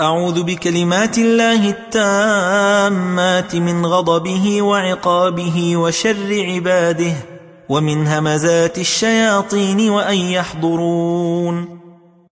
أعوذ بكلمات الله التامات من غضبه وعقابه وشر عباده ومن همزات الشياطين وأن يحضرون.